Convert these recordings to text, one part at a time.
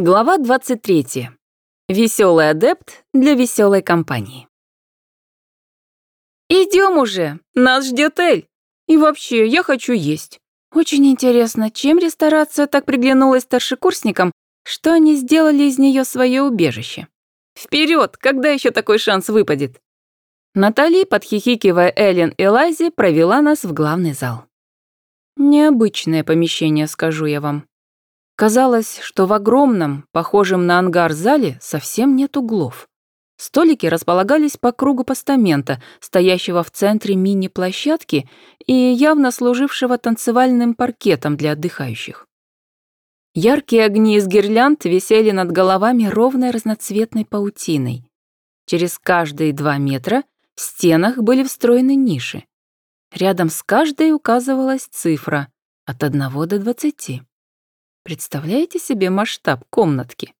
Глава 23. Веселый адепт для веселой компании. Идем уже, нас ждет Эль. И вообще, я хочу есть. Очень интересно, чем ресторация так приглянулась старшекурсникам, что они сделали из нее свое убежище. Вперед, когда еще такой шанс выпадет? Натали, подхихикивая Эллен и Лайзи, провела нас в главный зал. Необычное помещение, скажу я вам. Казалось, что в огромном, похожем на ангар зале совсем нет углов. Столики располагались по кругу постамента, стоящего в центре мини-площадки и явно служившего танцевальным паркетом для отдыхающих. Яркие огни из гирлянд висели над головами ровной разноцветной паутиной. Через каждые два метра в стенах были встроены ниши. Рядом с каждой указывалась цифра от 1 до 20. Представляете себе масштаб комнатки?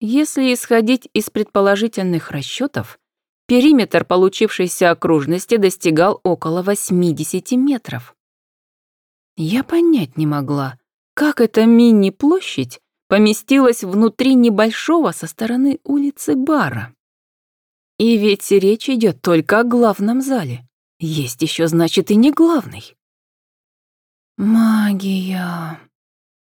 Если исходить из предположительных расчетов, периметр получившейся окружности достигал около 80 метров. Я понять не могла, как эта мини-площадь поместилась внутри небольшого со стороны улицы бара. И ведь речь идет только о главном зале. Есть еще, значит, и не главный. Магия.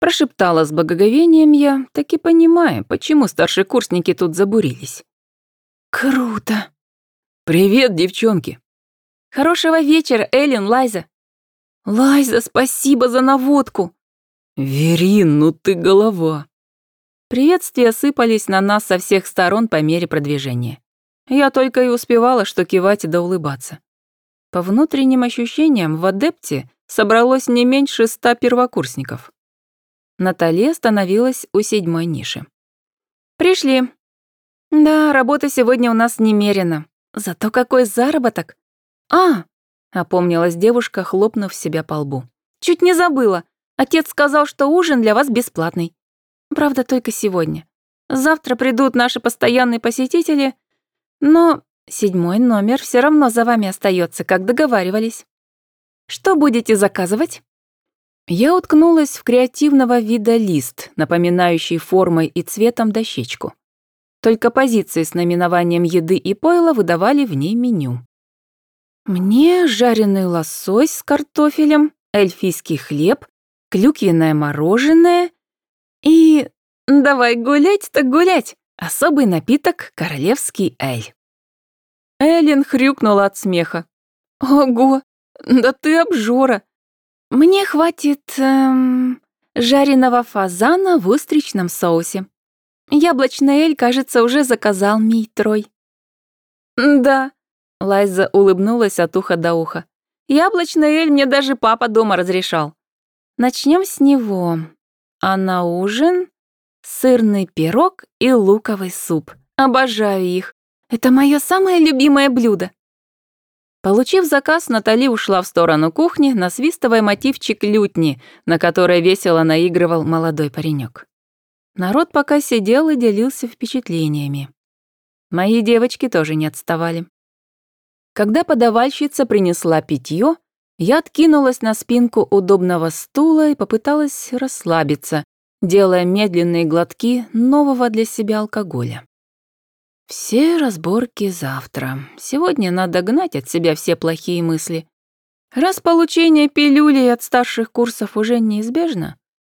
Прошептала с благоговением я, так и понимая, почему старшекурсники тут забурились. «Круто!» «Привет, девчонки!» «Хорошего вечера, Эллен, Лайза!» «Лайза, спасибо за наводку!» «Верин, ну ты голова!» Приветствия сыпались на нас со всех сторон по мере продвижения. Я только и успевала, что кивать да улыбаться. По внутренним ощущениям, в адепте собралось не меньше ста первокурсников. Натали остановилась у седьмой ниши. «Пришли. Да, работа сегодня у нас немерено. Зато какой заработок!» «А!» — опомнилась девушка, хлопнув себя по лбу. «Чуть не забыла. Отец сказал, что ужин для вас бесплатный. Правда, только сегодня. Завтра придут наши постоянные посетители, но седьмой номер все равно за вами остается, как договаривались. Что будете заказывать?» Я уткнулась в креативного вида лист, напоминающий формой и цветом дощечку. Только позиции с наименованием еды и пойла выдавали в ней меню. Мне жареный лосось с картофелем, эльфийский хлеб, клюквенное мороженое и... Давай гулять так гулять! Особый напиток — королевский эль. Эллен хрюкнула от смеха. «Ого, да ты обжора! Мне хватит эм, жареного фазана в устричном соусе. Яблочный эль, кажется, уже заказал мий трой. Да, Лайза улыбнулась от уха до уха. Яблочный эль мне даже папа дома разрешал. Начнем с него. А на ужин сырный пирог и луковый суп. Обожаю их. Это мое самое любимое блюдо. Получив заказ, Натали ушла в сторону кухни, насвистывая мотивчик лютни, на которой весело наигрывал молодой паренек. Народ пока сидел и делился впечатлениями. Мои девочки тоже не отставали. Когда подавальщица принесла питье, я откинулась на спинку удобного стула и попыталась расслабиться, делая медленные глотки нового для себя алкоголя. Все разборки завтра. Сегодня надо гнать от себя все плохие мысли. Раз получение пилюлей от старших курсов уже неизбежно,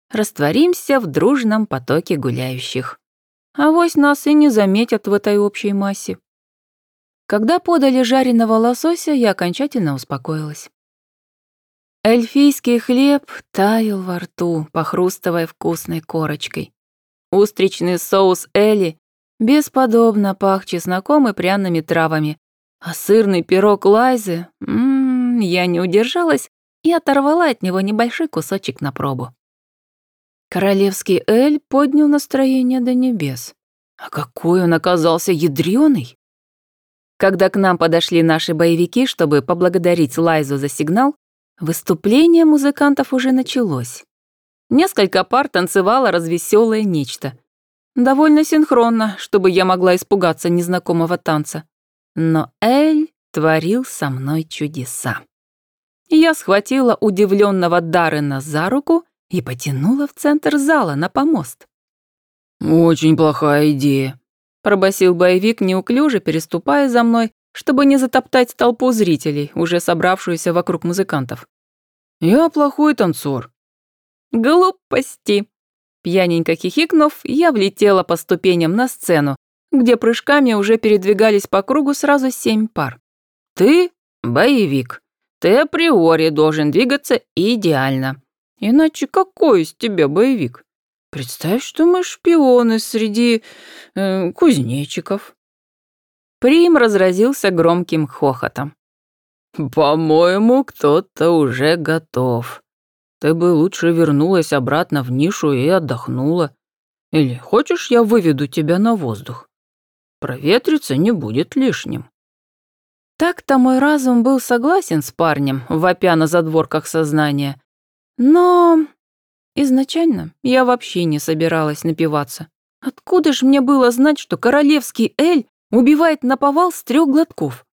растворимся в дружном потоке гуляющих. Авось нас и не заметят в этой общей массе. Когда подали жареного лосося, я окончательно успокоилась. Эльфийский хлеб таял во рту, похрустывая вкусной корочкой. Устричный соус Эли бесподобно пах чесноком и пряными травами. А сырный пирог Лайзы, м я не удержалась и оторвала от него небольшой кусочек на пробу. Королевский Эль поднял настроение до небес. А какой он оказался ядрёный! Когда к нам подошли наши боевики, чтобы поблагодарить Лайзу за сигнал, выступление музыкантов уже началось. Несколько пар танцевало развеселое нечто — Довольно синхронно, чтобы я могла испугаться незнакомого танца. Но Эль творил со мной чудеса. Я схватила удивленного Даррена за руку и потянула в центр зала на помост. «Очень плохая идея», – пробасил боевик, неуклюже переступая за мной, чтобы не затоптать толпу зрителей, уже собравшуюся вокруг музыкантов. «Я плохой танцор». «Глупости!» Пьяненько хихикнув, я влетела по ступеням на сцену, где прыжками уже передвигались по кругу сразу семь пар. «Ты – боевик. Ты априори должен двигаться идеально. Иначе какой из тебя боевик? Представь, что мы шпионы среди э, кузнечиков». Прим разразился громким хохотом. «По-моему, кто-то уже готов. Ты бы лучше вернулась обратно в нишу и отдохнула. Или хочешь, я выведу тебя на воздух? Проветриться не будет лишним». Так-то мой разум был согласен с парнем, вопя на задворках сознания. Но изначально я вообще не собиралась напиваться. Откуда ж мне было знать, что королевский Эль убивает наповал с трех глотков?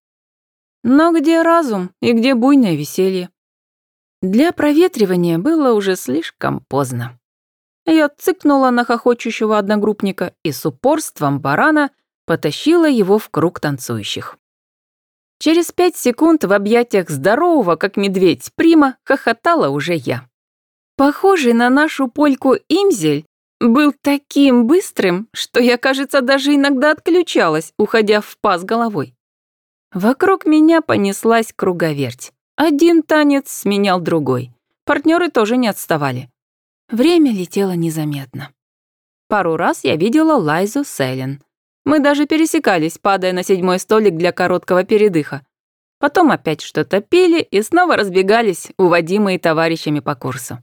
Но где разум и где буйное веселье? Для проветривания было уже слишком поздно. Я цыкнула на хохочущего одногруппника и с упорством барана потащила его в круг танцующих. Через пять секунд в объятиях здорового, как медведь, прима хохотала уже я. Похожий на нашу польку Имзель был таким быстрым, что я, кажется, даже иногда отключалась, уходя в паз головой. Вокруг меня понеслась круговерть. Один танец сменял другой. Партнеры тоже не отставали. Время летело незаметно. Пару раз я видела Лайзу Селен. Мы даже пересекались, падая на седьмой столик для короткого передыха. Потом опять что-то пили и снова разбегались, уводимые товарищами по курсу.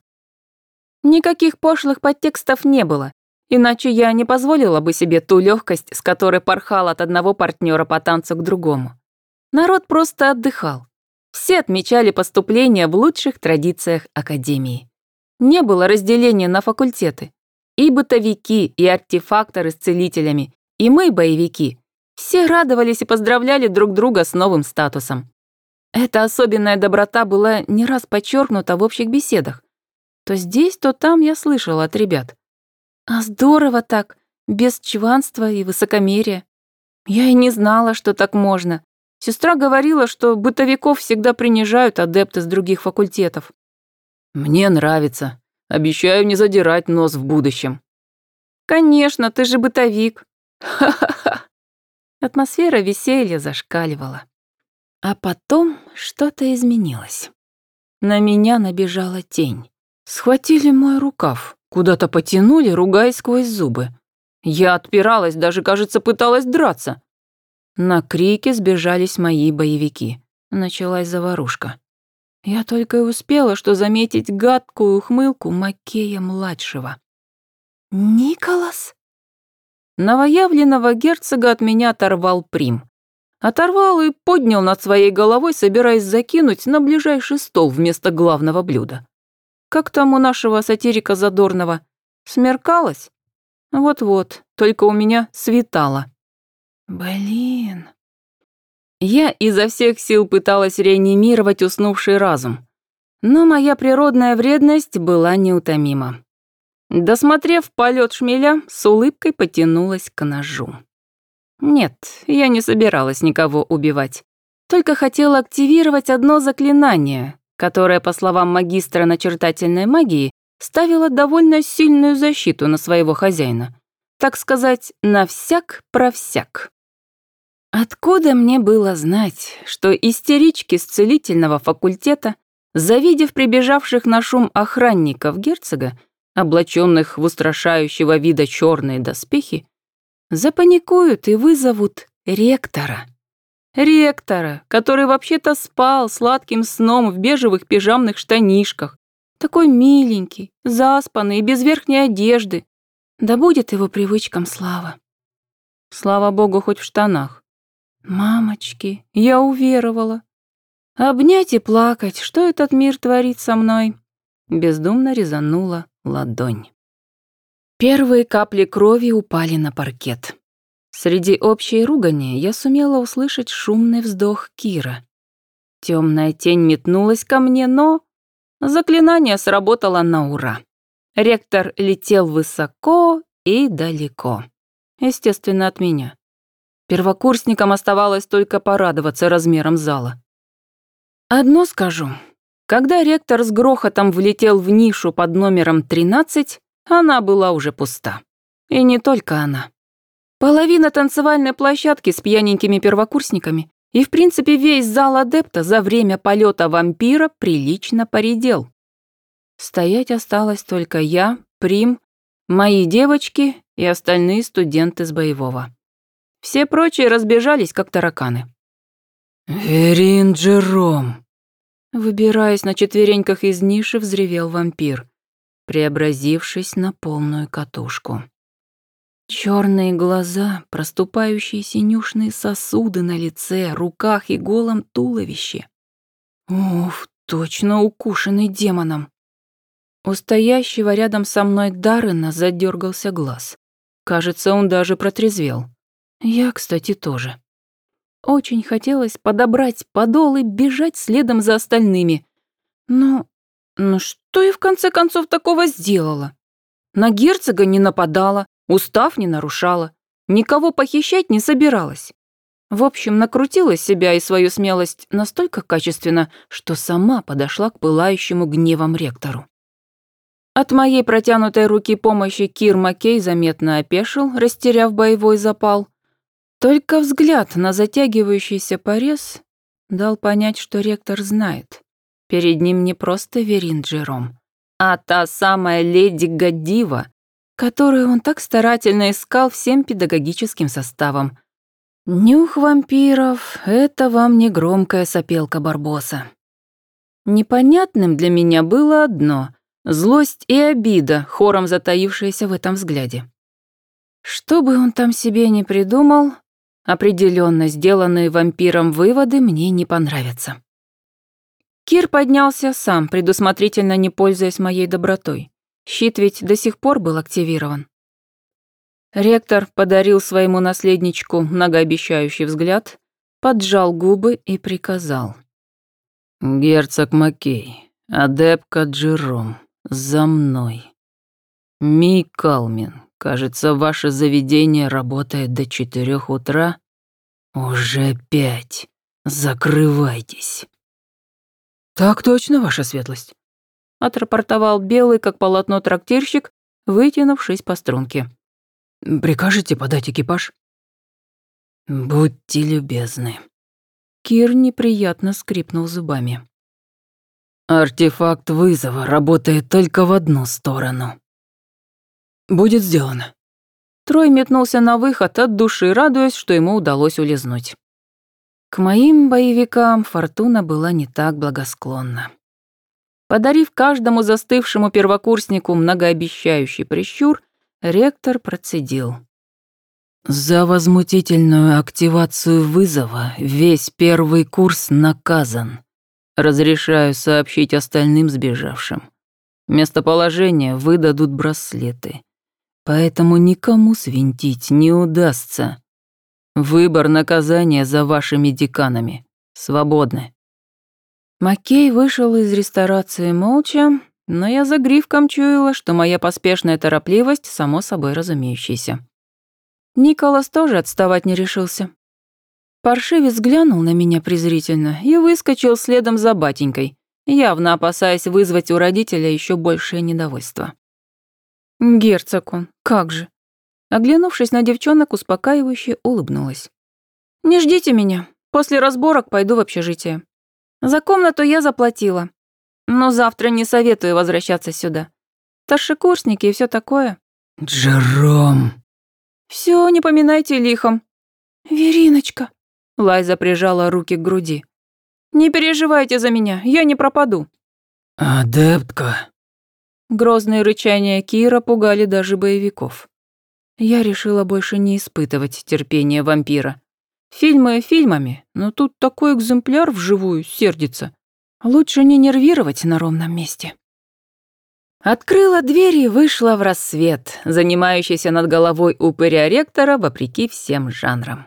Никаких пошлых подтекстов не было, иначе я не позволила бы себе ту легкость, с которой порхал от одного партнера по танцу к другому. Народ просто отдыхал. Все отмечали поступление в лучших традициях Академии. Не было разделения на факультеты. И бытовики, и артефакторы с целителями, и мы, боевики, все радовались и поздравляли друг друга с новым статусом. Эта особенная доброта была не раз подчеркнута в общих беседах. То здесь, то там я слышала от ребят. А здорово так, без чванства и высокомерия. Я и не знала, что так можно. Сестра говорила, что бытовиков всегда принижают адепты с других факультетов. «Мне нравится. Обещаю не задирать нос в будущем». «Конечно, ты же бытовик», Ха-ха-ха. Атмосфера веселья зашкаливала. А потом что-то изменилось. На меня набежала тень. Схватили мой рукав, куда-то потянули, ругаясь сквозь зубы. Я отпиралась, даже, кажется, пыталась драться. На крики сбежались мои боевики. Началась заварушка. Я только и успела, что заметить гадкую ухмылку Макея-младшего. «Николас?» Новоявленного герцога от меня оторвал Прим. Оторвал и поднял над своей головой, собираясь закинуть на ближайший стол вместо главного блюда. Как там у нашего сатирика Задорного? Смеркалось? Вот-вот, только у меня светало. Блин. Я изо всех сил пыталась реанимировать уснувший разум. Но моя природная вредность была неутомима. Досмотрев полет шмеля, с улыбкой потянулась к ножу. Нет, я не собиралась никого убивать. Только хотела активировать одно заклинание, которое, по словам магистра начертательной магии, ставило довольно сильную защиту на своего хозяина. Так сказать, на всяк про всяк. Откуда мне было знать, что истерички с целительного факультета, завидев прибежавших на шум охранников герцога, облаченных в устрашающего вида черные доспехи, запаникуют и вызовут ректора. Ректора, который вообще-то спал сладким сном в бежевых пижамных штанишках, такой миленький, заспанный и без верхней одежды. Да будет его привычкам слава. Слава богу, хоть в штанах. Мамочки, я уверовала. Обнять и плакать, что этот мир творит со мной? Бездумно резанула ладонь. Первые капли крови упали на паркет. Среди общей ругани я сумела услышать шумный вздох Кира. Темная тень метнулась ко мне, но... Заклинание сработало на ура. Ректор летел высоко и далеко. Естественно, от меня. Первокурсникам оставалось только порадоваться размерам зала. Одно скажу. Когда ректор с грохотом влетел в нишу под номером 13, она была уже пуста. И не только она. Половина танцевальной площадки с пьяненькими первокурсниками и, в принципе, весь зал адепта за время полета вампира прилично поредел. Стоять осталось только я, Прим, мои девочки и остальные студенты с боевого. Все прочие разбежались, как тараканы. «Верин Джером!» Выбираясь на четвереньках из ниши, взревел вампир, преобразившись на полную катушку. Черные глаза, проступающие синюшные сосуды на лице, руках и голом туловище. Уф, точно укушенный демоном. У стоящего рядом со мной Даррена задергался глаз. Кажется, он даже протрезвел. Я, кстати, тоже. Очень хотелось подобрать подол и бежать следом за остальными. Но... но что я в конце концов такого сделала? На герцога не нападала, устав не нарушала, никого похищать не собиралась. В общем, накрутила себя и свою смелость настолько качественно, что сама подошла к пылающему гневом ректору. От моей протянутой руки помощи Кир Маккей заметно опешил, растеряв боевой запал. Только взгляд на затягивающийся порез дал понять, что ректор знает. Перед ним не просто Верин Джером, а та самая леди Гадива, которую он так старательно искал всем педагогическим составом. Нюх вампиров — это вам не громкая сопелка Барбоса. Непонятным для меня было одно — Злость и обида, хором затаившиеся в этом взгляде. Что бы он там себе не придумал, определенно сделанные вампиром выводы мне не понравятся. Кир поднялся сам, предусмотрительно не пользуясь моей добротой. Щит ведь до сих пор был активирован. Ректор подарил своему наследничку многообещающий взгляд, поджал губы и приказал. «Герцог Маккей, адепка Джером, за мной. Ми Калмин, кажется, ваше заведение работает до четырех утра. Уже пять. Закрывайтесь. Так точно, ваша светлость. Отрапортовал белый, как полотно трактирщик, вытянувшись по струнке. Прикажете подать экипаж? Будьте любезны. Кир неприятно скрипнул зубами. Артефакт вызова работает только в одну сторону. Будет сделано. Трой метнулся на выход от души, радуясь, что ему удалось улизнуть. К моим боевикам фортуна была не так благосклонна. Подарив каждому застывшему первокурснику многообещающий прищур, ректор процедил. «За возмутительную активацию вызова весь первый курс наказан. Разрешаю сообщить остальным сбежавшим. Местоположение выдадут браслеты. Поэтому никому свинтить не удастся. Выбор наказания за вашими деканами. Свободны. Маккей вышел из ресторации молча, но я за гривком чуяла, что моя поспешная торопливость само собой разумеющаяся. Николас тоже отставать не решился. Паршивец глянул на меня презрительно и выскочил следом за батенькой, явно опасаясь вызвать у родителя еще большее недовольство. Герцог он, как же. Оглянувшись на девчонок, успокаивающе улыбнулась. «Не ждите меня. После разборок пойду в общежитие. За комнату я заплатила. Но завтра не советую возвращаться сюда. Старшекурсники и все такое». «Джером!» Все, не поминайте лихом». «Вериночка», Лайза прижала руки к груди. «Не переживайте за меня, я не пропаду». «Адептка». Грозные рычания Кира пугали даже боевиков. Я решила больше не испытывать терпения вампира. Фильмы фильмами, но тут такой экземпляр вживую сердится. Лучше не нервировать на ровном месте. Открыла дверь и вышла в рассвет, занимающийся над головой упыря ректора вопреки всем жанрам.